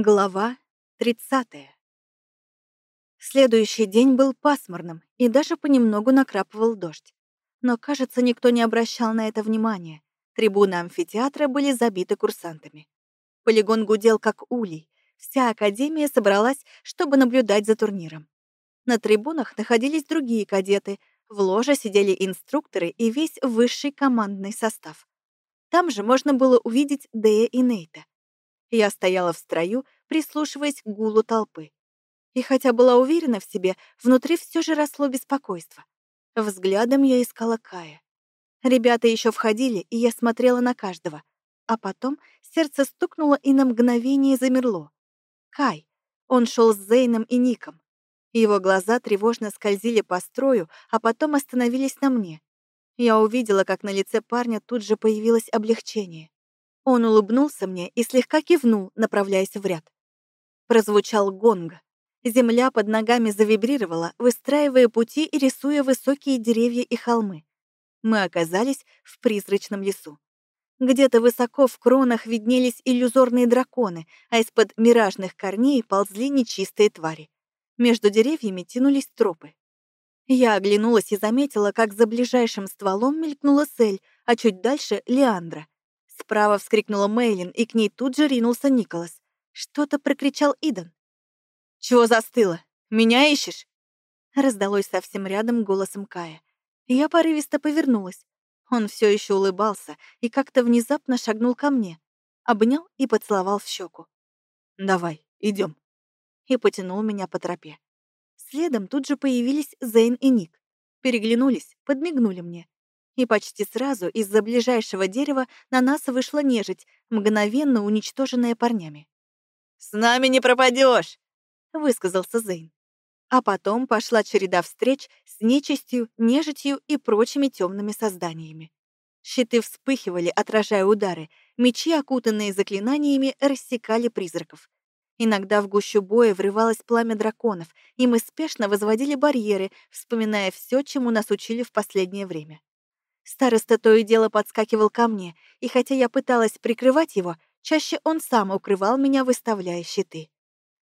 Глава 30. Следующий день был пасмурным, и даже понемногу накрапывал дождь. Но, кажется, никто не обращал на это внимания. Трибуны амфитеатра были забиты курсантами. Полигон гудел, как улей. Вся академия собралась, чтобы наблюдать за турниром. На трибунах находились другие кадеты, в ложе сидели инструкторы и весь высший командный состав. Там же можно было увидеть Дея и Нейта. Я стояла в строю, прислушиваясь к гулу толпы. И хотя была уверена в себе, внутри все же росло беспокойство. Взглядом я искала Кая. Ребята еще входили, и я смотрела на каждого. А потом сердце стукнуло и на мгновение замерло. Кай. Он шел с Зейном и Ником. Его глаза тревожно скользили по строю, а потом остановились на мне. Я увидела, как на лице парня тут же появилось облегчение. Он улыбнулся мне и слегка кивнул, направляясь в ряд. Прозвучал гонг. Земля под ногами завибрировала, выстраивая пути и рисуя высокие деревья и холмы. Мы оказались в призрачном лесу. Где-то высоко в кронах виднелись иллюзорные драконы, а из-под миражных корней ползли нечистые твари. Между деревьями тянулись тропы. Я оглянулась и заметила, как за ближайшим стволом мелькнула Сель, а чуть дальше — Леандра — Справа вскрикнула Мейлин, и к ней тут же ринулся Николас. Что-то прокричал Идан. «Чего застыла? Меня ищешь?» Раздалось совсем рядом голосом Кая. Я порывисто повернулась. Он все еще улыбался и как-то внезапно шагнул ко мне, обнял и поцеловал в щеку. «Давай, идем. И потянул меня по тропе. Следом тут же появились Зейн и Ник. Переглянулись, подмигнули мне. И почти сразу из-за ближайшего дерева на нас вышла нежить, мгновенно уничтоженная парнями. «С нами не пропадешь, высказался Зейн. А потом пошла череда встреч с нечистью, нежитью и прочими темными созданиями. Щиты вспыхивали, отражая удары, мечи, окутанные заклинаниями, рассекали призраков. Иногда в гущу боя врывалось пламя драконов, и мы спешно возводили барьеры, вспоминая все, чему нас учили в последнее время. Староста то и дело подскакивал ко мне, и хотя я пыталась прикрывать его, чаще он сам укрывал меня, выставляя щиты.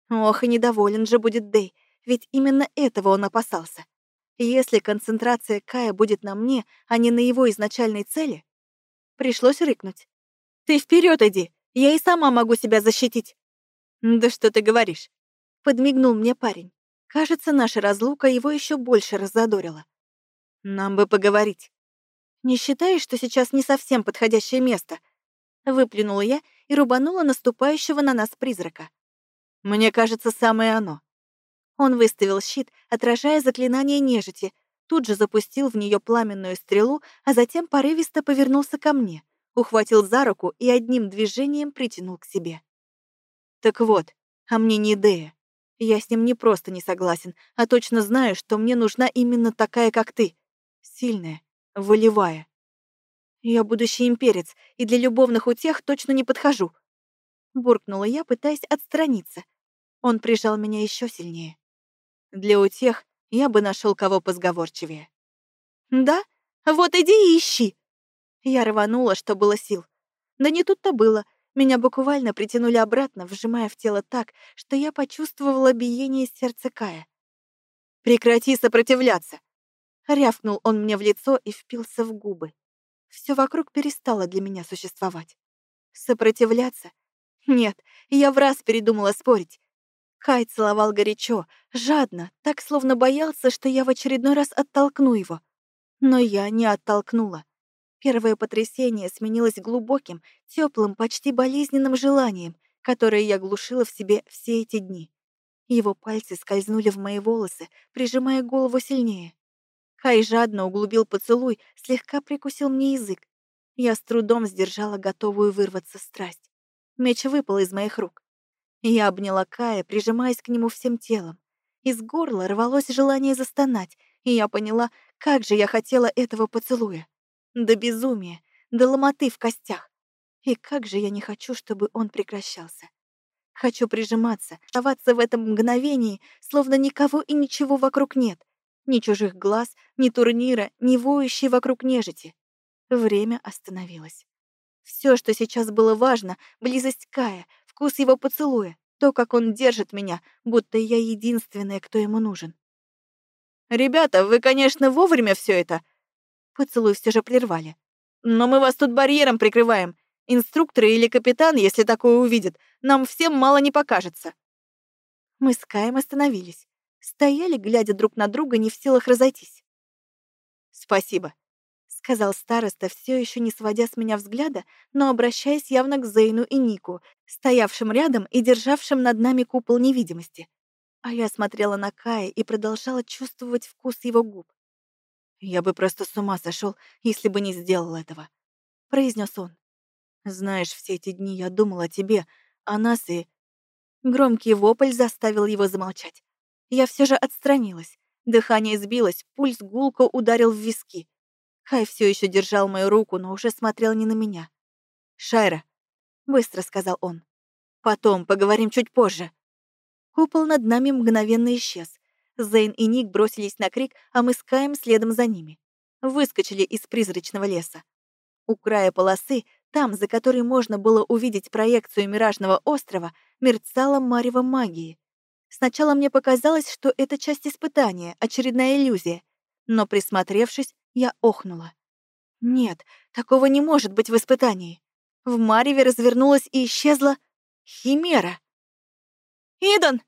Ох, и недоволен же будет Дэй, ведь именно этого он опасался. Если концентрация Кая будет на мне, а не на его изначальной цели, пришлось рыкнуть. «Ты вперед иди! Я и сама могу себя защитить!» «Да что ты говоришь?» — подмигнул мне парень. Кажется, наша разлука его еще больше раззадорила. «Нам бы поговорить». «Не считаешь, что сейчас не совсем подходящее место?» Выплюнула я и рубанула наступающего на нас призрака. «Мне кажется, самое оно». Он выставил щит, отражая заклинание нежити, тут же запустил в нее пламенную стрелу, а затем порывисто повернулся ко мне, ухватил за руку и одним движением притянул к себе. «Так вот, а мне не Дея. Я с ним не просто не согласен, а точно знаю, что мне нужна именно такая, как ты. Сильная, волевая. Я будущий имперец, и для любовных утех точно не подхожу. Буркнула я, пытаясь отстраниться. Он прижал меня еще сильнее. Для утех я бы нашел кого позговорчивее. Да? Вот иди и ищи. Я рванула, что было сил. Да не тут-то было. Меня буквально притянули обратно, вжимая в тело так, что я почувствовала биение сердца Кая. «Прекрати сопротивляться!» Рявкнул он мне в лицо и впился в губы. Все вокруг перестало для меня существовать. Сопротивляться? Нет, я в раз передумала спорить. Хай целовал горячо, жадно, так словно боялся, что я в очередной раз оттолкну его. Но я не оттолкнула. Первое потрясение сменилось глубоким, теплым, почти болезненным желанием, которое я глушила в себе все эти дни. Его пальцы скользнули в мои волосы, прижимая голову сильнее. Хай жадно углубил поцелуй, слегка прикусил мне язык. Я с трудом сдержала готовую вырваться страсть. Меч выпал из моих рук. Я обняла Кая, прижимаясь к нему всем телом. Из горла рвалось желание застонать, и я поняла, как же я хотела этого поцелуя. До безумия, до ломоты в костях. И как же я не хочу, чтобы он прекращался. Хочу прижиматься, оставаться в этом мгновении, словно никого и ничего вокруг нет — ни чужих глаз, ни турнира, ни воющей вокруг нежити. Время остановилось. Все, что сейчас было важно, близость Кая, вкус его поцелуя, То, как он держит меня, будто я единственная, кто ему нужен. «Ребята, вы, конечно, вовремя все это!» Поцелуй все же прервали. «Но мы вас тут барьером прикрываем. Инструкторы или капитан, если такое увидят, нам всем мало не покажется». Мы с Каем остановились. Стояли, глядя друг на друга, не в силах разойтись. «Спасибо», — сказал староста, все еще не сводя с меня взгляда, но обращаясь явно к Зейну и Нику, стоявшим рядом и державшим над нами купол невидимости. А я смотрела на Кая и продолжала чувствовать вкус его губ. «Я бы просто с ума сошел, если бы не сделал этого», — произнес он. «Знаешь, все эти дни я думал о тебе, о нас и...» Громкий вопль заставил его замолчать. Я все же отстранилась. Дыхание сбилось, пульс гулко ударил в виски. Кай все еще держал мою руку, но уже смотрел не на меня. «Шайра», — быстро сказал он. «Потом, поговорим чуть позже». Купол над нами мгновенно исчез. Зейн и Ник бросились на крик, а мы с Каем следом за ними. Выскочили из призрачного леса. У края полосы, там, за которой можно было увидеть проекцию Миражного острова, мерцала марево магии. Сначала мне показалось, что это часть испытания, очередная иллюзия. Но, присмотревшись, я охнула. Нет, такого не может быть в испытании. В Мареве развернулась и исчезла Химера. «Идан!»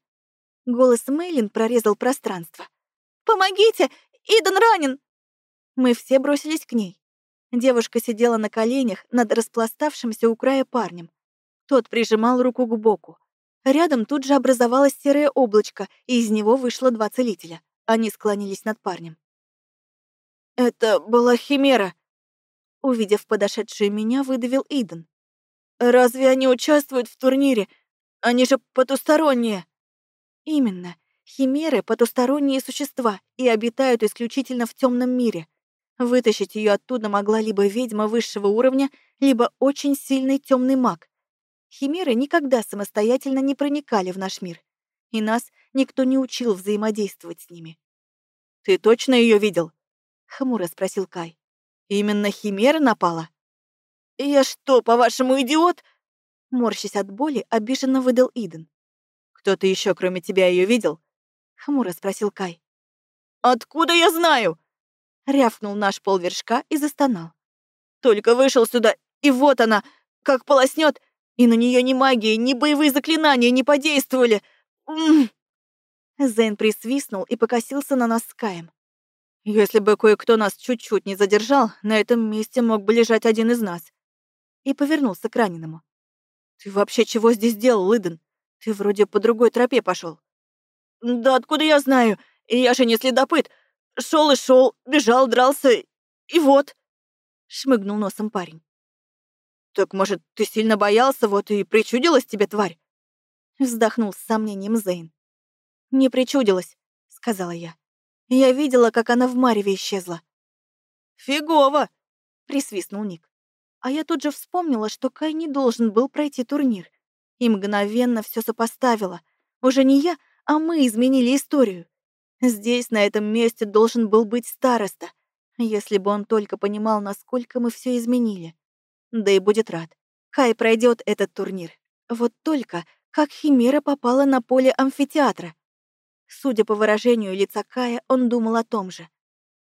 Голос Мейлин прорезал пространство. «Помогите! Идан ранен!» Мы все бросились к ней. Девушка сидела на коленях над распластавшимся у края парнем. Тот прижимал руку к боку. Рядом тут же образовалось серое облачко, и из него вышло два целителя. Они склонились над парнем. «Это была Химера», — увидев подошедшую меня, выдавил Иден. «Разве они участвуют в турнире? Они же потусторонние!» Именно. Химеры — потусторонние существа и обитают исключительно в темном мире. Вытащить ее оттуда могла либо ведьма высшего уровня, либо очень сильный темный маг. Химеры никогда самостоятельно не проникали в наш мир, и нас никто не учил взаимодействовать с ними. «Ты точно ее видел?» — хмуро спросил Кай. «Именно Химера напала?» «Я что, по-вашему, идиот?» Морщась от боли, обиженно выдал Иден. «Кто-то еще, кроме тебя, ее видел?» — хмуро спросил Кай. «Откуда я знаю?» — рявкнул наш полвершка и застонал. «Только вышел сюда, и вот она, как полоснет, и на нее ни магия, ни боевые заклинания не подействовали. М Зейн присвистнул и покосился на нас с Каем. «Если бы кое-кто нас чуть-чуть не задержал, на этом месте мог бы лежать один из нас». И повернулся к раненому. «Ты вообще чего здесь делал, Иден? Ты вроде по другой тропе пошел. «Да откуда я знаю? Я же не следопыт. Шел и шел, бежал, дрался, и вот...» Шмыгнул носом парень. «Так, может, ты сильно боялся, вот и причудилась тебе тварь?» Вздохнул с сомнением Зейн. «Не причудилась», — сказала я. «Я видела, как она в Мареве исчезла». «Фигово!» — присвистнул Ник. А я тут же вспомнила, что Кай не должен был пройти турнир. И мгновенно все сопоставила. Уже не я, а мы изменили историю. Здесь, на этом месте, должен был быть староста, если бы он только понимал, насколько мы все изменили. Да и будет рад. Кай пройдет этот турнир. Вот только, как Химера попала на поле амфитеатра. Судя по выражению лица Кая, он думал о том же.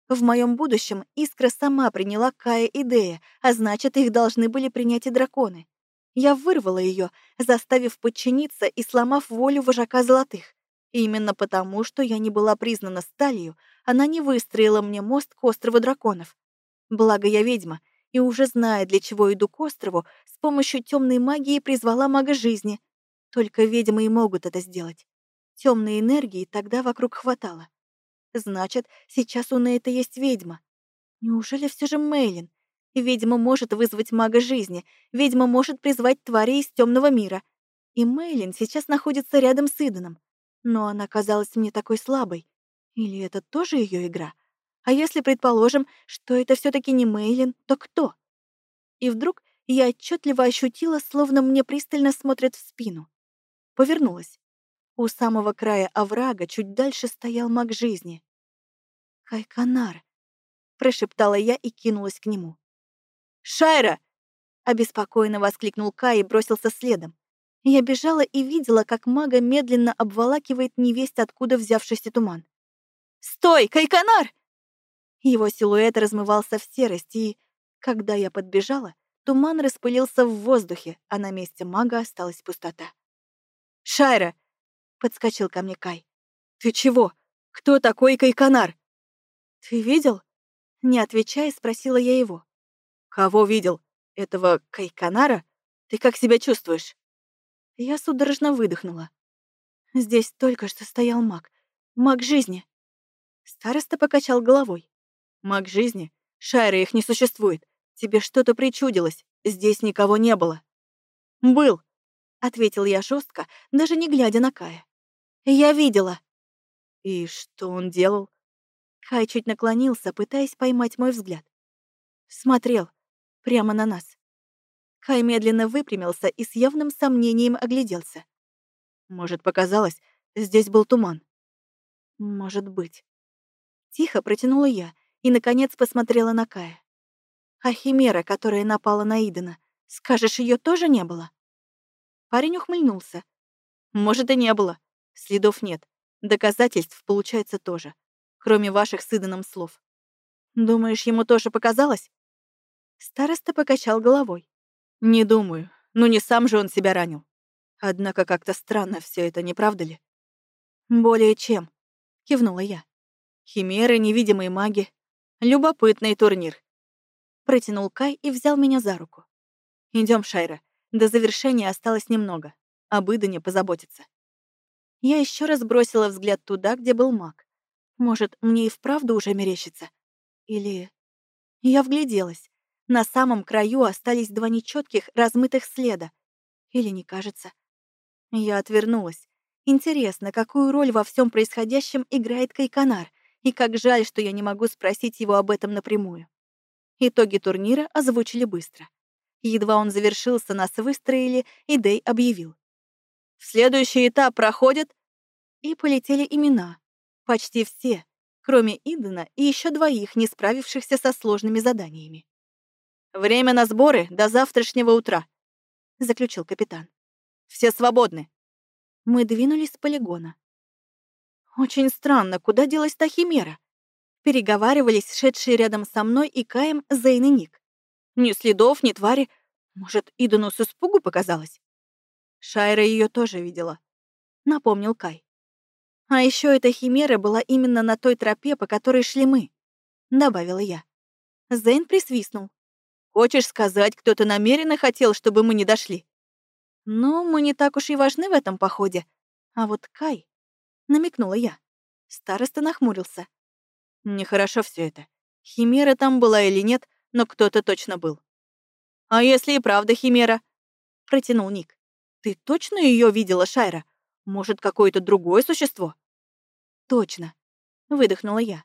В моем будущем Искра сама приняла Кая и Дея, а значит, их должны были принять и драконы. Я вырвала ее, заставив подчиниться и сломав волю вожака золотых. И именно потому, что я не была признана сталью, она не выстроила мне мост к острову драконов. Благо я ведьма, и уже зная, для чего иду к острову, с помощью темной магии призвала мага жизни. Только ведьмы и могут это сделать. Темной энергии тогда вокруг хватало. Значит, сейчас у Нейта есть ведьма. Неужели все же Мейлин? Ведьма может вызвать мага жизни, ведьма может призвать твари из темного мира. И Мейлин сейчас находится рядом с Иданом. Но она казалась мне такой слабой. Или это тоже ее игра? А если предположим, что это все таки не Мейлин, то кто? И вдруг я отчетливо ощутила, словно мне пристально смотрят в спину. Повернулась. У самого края оврага чуть дальше стоял маг жизни. «Кайканар», — прошептала я и кинулась к нему. «Шайра!» — обеспокоенно воскликнул Кай и бросился следом. Я бежала и видела, как мага медленно обволакивает невесть, откуда взявшийся туман. «Стой, Кайканар!» Его силуэт размывался в серости, и, когда я подбежала, туман распылился в воздухе, а на месте мага осталась пустота. «Шайра!» — подскочил ко мне Кай. «Ты чего? Кто такой Кайканар?» «Ты видел?» — не отвечая, спросила я его. «Кого видел? Этого Кайканара? Ты как себя чувствуешь?» Я судорожно выдохнула. Здесь только что стоял маг. Маг жизни. Староста покачал головой. Маг жизни? Шайра, их не существует. Тебе что-то причудилось. Здесь никого не было. Был, ответил я жестко, даже не глядя на Кая. Я видела. И что он делал? Кай чуть наклонился, пытаясь поймать мой взгляд. Смотрел прямо на нас. Кай медленно выпрямился и с явным сомнением огляделся. Может, показалось, здесь был туман. Может быть. Тихо протянула я и, наконец, посмотрела на Кая. А химера, которая напала на Идена, скажешь, ее тоже не было? Парень ухмыльнулся. Может, и не было. Следов нет. Доказательств, получается, тоже. Кроме ваших с Иданом слов. Думаешь, ему тоже показалось? Староста покачал головой. Не думаю. Ну не сам же он себя ранил. Однако как-то странно все это, не правда ли? Более чем, кивнула я. Химеры, невидимые маги. Любопытный турнир. Протянул Кай и взял меня за руку. Идем, Шайра. До завершения осталось немного. Об Идане позаботиться. Я еще раз бросила взгляд туда, где был маг. Может, мне и вправду уже мерещится? Или... Я вгляделась. На самом краю остались два нечетких, размытых следа. Или не кажется? Я отвернулась. Интересно, какую роль во всем происходящем играет Кайканар, и как жаль, что я не могу спросить его об этом напрямую. Итоги турнира озвучили быстро. Едва он завершился, нас выстроили, и Дэй объявил. В следующий этап проходят... И полетели имена. Почти все, кроме Идена и еще двоих, не справившихся со сложными заданиями. «Время на сборы до завтрашнего утра», — заключил капитан. «Все свободны». Мы двинулись с полигона. Очень странно, куда делась та химера? Переговаривались шедшие рядом со мной и Каем Зейн и Ник. Ни следов, ни твари. Может, Идену с испугу показалось? Шайра ее тоже видела, напомнил Кай. А еще эта химера была именно на той тропе, по которой шли мы, добавила я. Зейн присвистнул. Хочешь сказать, кто-то намеренно хотел, чтобы мы не дошли? Ну, мы не так уж и важны в этом походе. А вот Кай, намекнула я. Староста нахмурился. Нехорошо все это. Химера там была или нет, но кто-то точно был. А если и правда химера? Протянул Ник. Ты точно ее видела, Шайра? Может, какое-то другое существо? Точно, выдохнула я.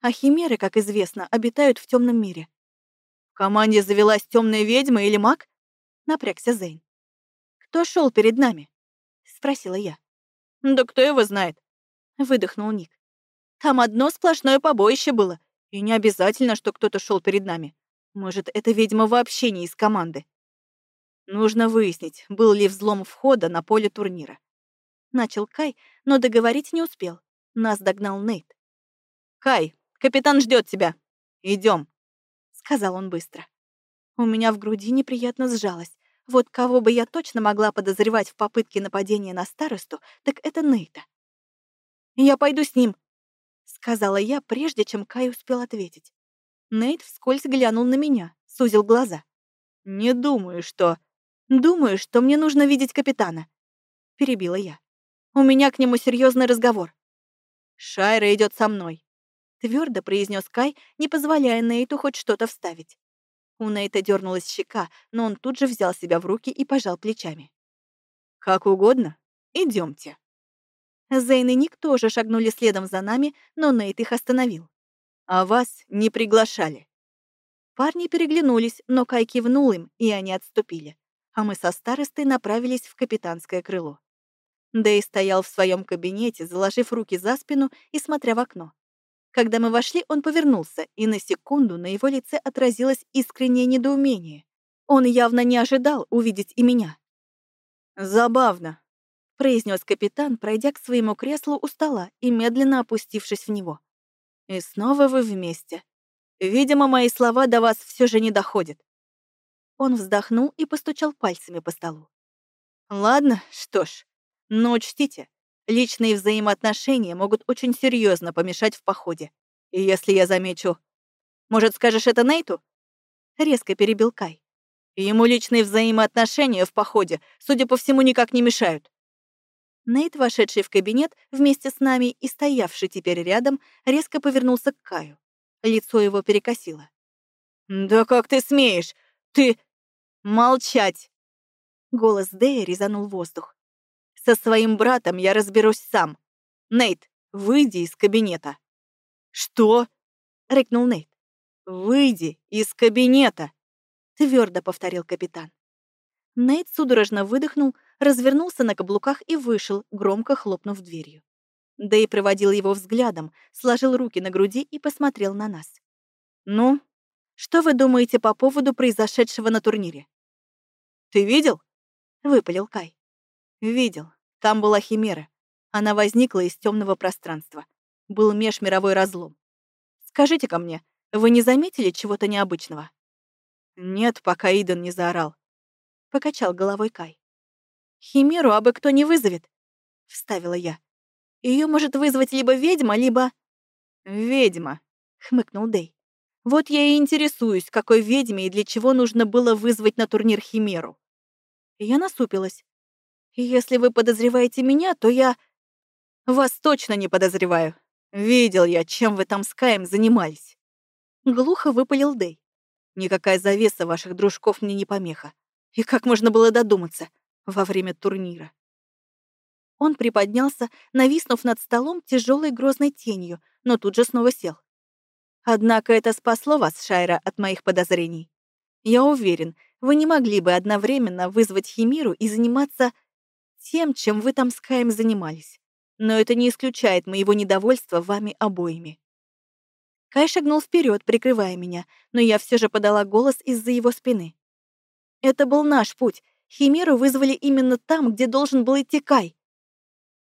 А химеры, как известно, обитают в темном мире. В команде завелась темная ведьма или маг? Напрягся Зейн. Кто шел перед нами? Спросила я. Да кто его знает? Выдохнул Ник. Там одно сплошное побоище было, и не обязательно, что кто-то шел перед нами. Может, эта ведьма вообще не из команды. Нужно выяснить, был ли взлом входа на поле турнира. Начал Кай, но договорить не успел. Нас догнал Нейт. «Кай, капитан ждет тебя. Идем сказал он быстро. У меня в груди неприятно сжалось. Вот кого бы я точно могла подозревать в попытке нападения на старосту, так это Нейта. «Я пойду с ним», — сказала я, прежде чем Кай успел ответить. Нейт вскользь глянул на меня, сузил глаза. «Не думаю, что...» «Думаю, что мне нужно видеть капитана», — перебила я. «У меня к нему серьезный разговор». «Шайра идет со мной», твердо произнес Кай, не позволяя Нейту хоть что-то вставить. У Нейта дернулась щека, но он тут же взял себя в руки и пожал плечами. «Как угодно. Идемте. Зейн и Ник тоже шагнули следом за нами, но Нейт их остановил. «А вас не приглашали». Парни переглянулись, но Кай кивнул им, и они отступили. А мы со старостой направились в капитанское крыло. Дэй стоял в своем кабинете, заложив руки за спину и смотря в окно. Когда мы вошли, он повернулся, и на секунду на его лице отразилось искреннее недоумение. Он явно не ожидал увидеть и меня. «Забавно», — произнес капитан, пройдя к своему креслу у стола и медленно опустившись в него. «И снова вы вместе. Видимо, мои слова до вас все же не доходят». Он вздохнул и постучал пальцами по столу. «Ладно, что ж, но учтите, личные взаимоотношения могут очень серьезно помешать в походе. И если я замечу... Может, скажешь это Нейту?» Резко перебил Кай. Ему личные взаимоотношения в походе, судя по всему, никак не мешают. Нейт, вошедший в кабинет вместе с нами и стоявший теперь рядом, резко повернулся к Каю. Лицо его перекосило. «Да как ты смеешь? Ты... молчать!» Голос Дэя резанул воздух. «Со своим братом я разберусь сам. Нейт, выйди из кабинета». «Что?» — рыкнул Нейт. «Выйди из кабинета!» — твердо повторил капитан. Нейт судорожно выдохнул, развернулся на каблуках и вышел, громко хлопнув дверью. Дэй проводил его взглядом, сложил руки на груди и посмотрел на нас. «Ну, что вы думаете по поводу произошедшего на турнире?» «Ты видел?» — выпалил Кай. «Видел. Там была химера. Она возникла из темного пространства. Был межмировой разлом. Скажите-ка мне, вы не заметили чего-то необычного?» «Нет, пока Иден не заорал», — покачал головой Кай. «Химеру абы кто не вызовет», — вставила я. Ее может вызвать либо ведьма, либо...» «Ведьма», — хмыкнул Дэй. «Вот я и интересуюсь, какой ведьме и для чего нужно было вызвать на турнир Химеру». Я насупилась. «Если вы подозреваете меня, то я...» «Вас точно не подозреваю. Видел я, чем вы там с Каем занимались». Глухо выпалил Дэй. Никакая завеса ваших дружков мне не помеха. И как можно было додуматься во время турнира? Он приподнялся, нависнув над столом тяжелой грозной тенью, но тут же снова сел. Однако это спасло вас, Шайра, от моих подозрений. Я уверен, вы не могли бы одновременно вызвать Химиру и заниматься тем, чем вы там с Каем занимались. Но это не исключает моего недовольства вами обоими. Кай шагнул вперед, прикрывая меня, но я все же подала голос из-за его спины. Это был наш путь. Химеру вызвали именно там, где должен был идти Кай.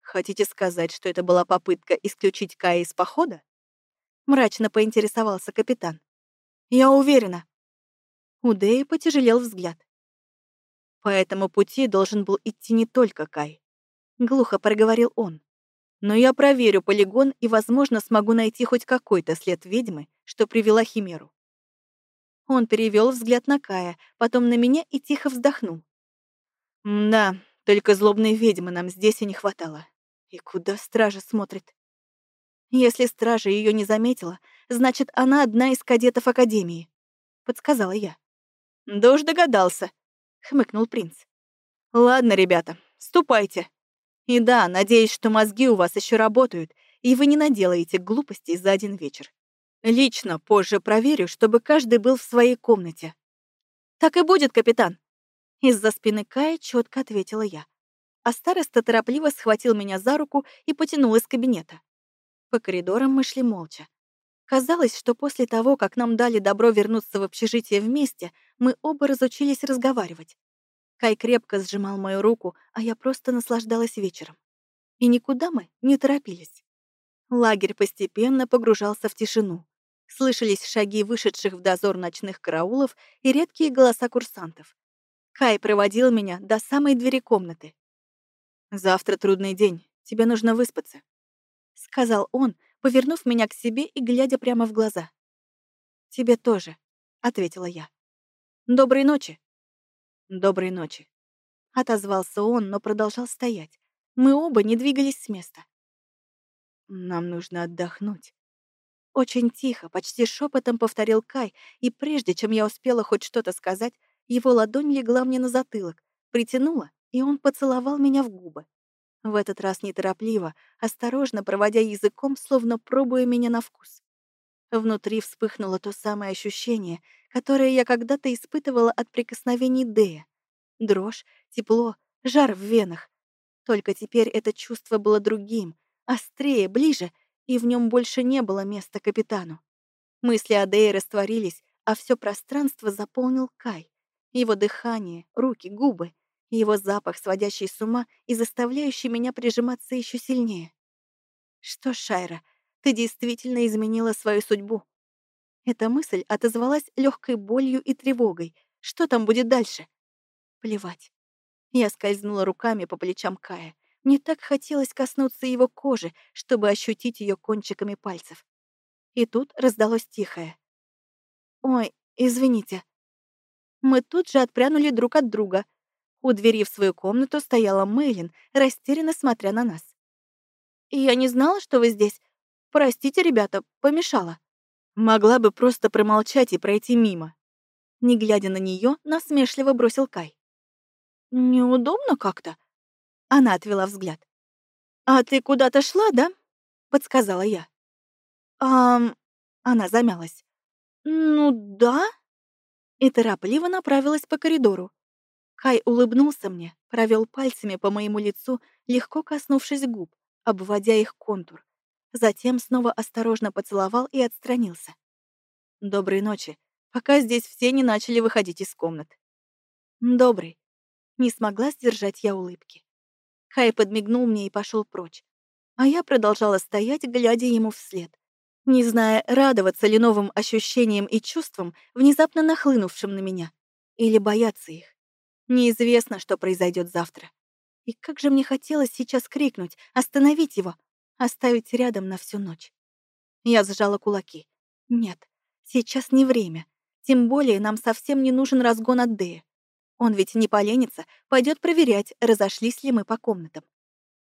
Хотите сказать, что это была попытка исключить Кая из похода? Мрачно поинтересовался капитан. Я уверена. У Дэи потяжелел взгляд. По этому пути должен был идти не только Кай. Глухо проговорил он. Но я проверю полигон и, возможно, смогу найти хоть какой-то след ведьмы, что привела Химеру. Он перевел взгляд на Кая, потом на меня и тихо вздохнул. Да, только злобной ведьмы нам здесь и не хватало. И куда стража смотрит? Если стража ее не заметила, значит, она одна из кадетов Академии, подсказала я. Да уж догадался, хмыкнул принц. Ладно, ребята, ступайте. И да, надеюсь, что мозги у вас еще работают, и вы не наделаете глупостей за один вечер. Лично позже проверю, чтобы каждый был в своей комнате. Так и будет, капитан. Из-за спины Кая четко ответила я. А староста торопливо схватил меня за руку и потянул из кабинета. По коридорам мы шли молча. Казалось, что после того, как нам дали добро вернуться в общежитие вместе, мы оба разучились разговаривать. Кай крепко сжимал мою руку, а я просто наслаждалась вечером. И никуда мы не торопились. Лагерь постепенно погружался в тишину. Слышались шаги вышедших в дозор ночных караулов и редкие голоса курсантов. Кай проводил меня до самой двери комнаты. «Завтра трудный день, тебе нужно выспаться», — сказал он, повернув меня к себе и глядя прямо в глаза. «Тебе тоже», — ответила я. «Доброй ночи». «Доброй ночи», — отозвался он, но продолжал стоять. Мы оба не двигались с места. «Нам нужно отдохнуть». Очень тихо, почти шепотом повторил Кай, и прежде чем я успела хоть что-то сказать, его ладонь легла мне на затылок, притянула, и он поцеловал меня в губы. В этот раз неторопливо, осторожно проводя языком, словно пробуя меня на вкус. Внутри вспыхнуло то самое ощущение, которое я когда-то испытывала от прикосновений Дея. Дрожь, тепло, жар в венах. Только теперь это чувство было другим, острее, ближе, и в нем больше не было места капитану. Мысли о Дее растворились, а все пространство заполнил Кай. Его дыхание, руки, губы. Его запах, сводящий с ума и заставляющий меня прижиматься еще сильнее. Что Шайра, ты действительно изменила свою судьбу. Эта мысль отозвалась легкой болью и тревогой. Что там будет дальше? Плевать. Я скользнула руками по плечам Кая. Мне так хотелось коснуться его кожи, чтобы ощутить ее кончиками пальцев. И тут раздалось тихое. «Ой, извините». Мы тут же отпрянули друг от друга. У двери в свою комнату стояла Мэйлин, растерянно смотря на нас. «Я не знала, что вы здесь. Простите, ребята, помешала». Могла бы просто промолчать и пройти мимо. Не глядя на нее, насмешливо бросил Кай. «Неудобно как-то?» Она отвела взгляд. «А ты куда-то шла, да?» — подсказала я. «Ам...» — она замялась. «Ну да?» И торопливо направилась по коридору. Кай улыбнулся мне, провел пальцами по моему лицу, легко коснувшись губ, обводя их контур. Затем снова осторожно поцеловал и отстранился. «Доброй ночи, пока здесь все не начали выходить из комнат». «Добрый». Не смогла сдержать я улыбки. Хай подмигнул мне и пошел прочь. А я продолжала стоять, глядя ему вслед, не зная, радоваться ли новым ощущениям и чувствам, внезапно нахлынувшим на меня, или бояться их. Неизвестно, что произойдет завтра. И как же мне хотелось сейчас крикнуть, остановить его, оставить рядом на всю ночь. Я сжала кулаки. Нет, сейчас не время. Тем более нам совсем не нужен разгон от Дэя. Он ведь не поленится, пойдет проверять, разошлись ли мы по комнатам.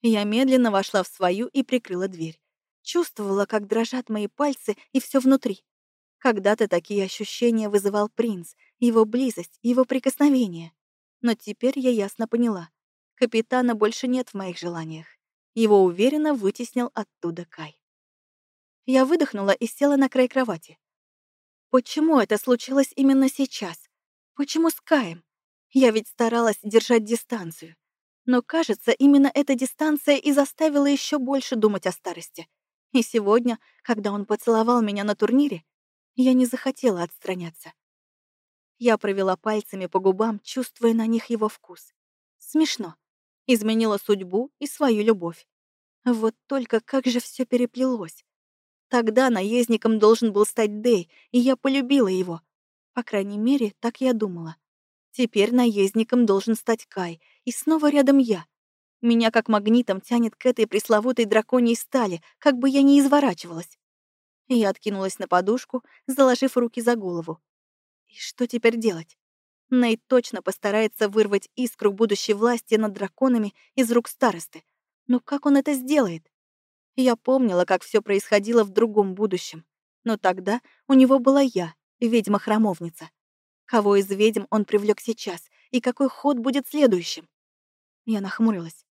Я медленно вошла в свою и прикрыла дверь. Чувствовала, как дрожат мои пальцы и все внутри. Когда-то такие ощущения вызывал принц, его близость, его прикосновение. Но теперь я ясно поняла. Капитана больше нет в моих желаниях. Его уверенно вытеснил оттуда Кай. Я выдохнула и села на край кровати. Почему это случилось именно сейчас? Почему с Каем? Я ведь старалась держать дистанцию. Но, кажется, именно эта дистанция и заставила еще больше думать о старости. И сегодня, когда он поцеловал меня на турнире, я не захотела отстраняться. Я провела пальцами по губам, чувствуя на них его вкус. Смешно. Изменила судьбу и свою любовь. Вот только как же все переплелось. Тогда наездником должен был стать Дэй, и я полюбила его. По крайней мере, так я думала. Теперь наездником должен стать Кай, и снова рядом я. Меня как магнитом тянет к этой пресловутой драконьей стали, как бы я ни изворачивалась. Я откинулась на подушку, заложив руки за голову. И что теперь делать? Нейт точно постарается вырвать искру будущей власти над драконами из рук старосты. Но как он это сделает? Я помнила, как все происходило в другом будущем. Но тогда у него была я, ведьма-храмовница. Кого из ведьм он привлек сейчас, и какой ход будет следующим? Я нахмурилась.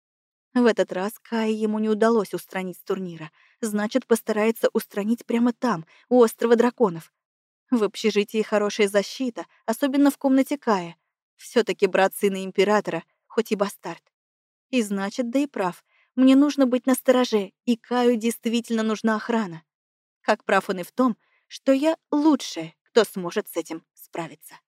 В этот раз Кае ему не удалось устранить с турнира. Значит, постарается устранить прямо там, у острова драконов. В общежитии хорошая защита, особенно в комнате Кая. все таки брат сына императора, хоть и бастард. И значит, да и прав. Мне нужно быть настороже, и Каю действительно нужна охрана. Как прав он и в том, что я лучшая, кто сможет с этим справиться.